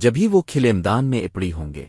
جبھی وہ کھلے امدان میں اپڑی ہوں گے۔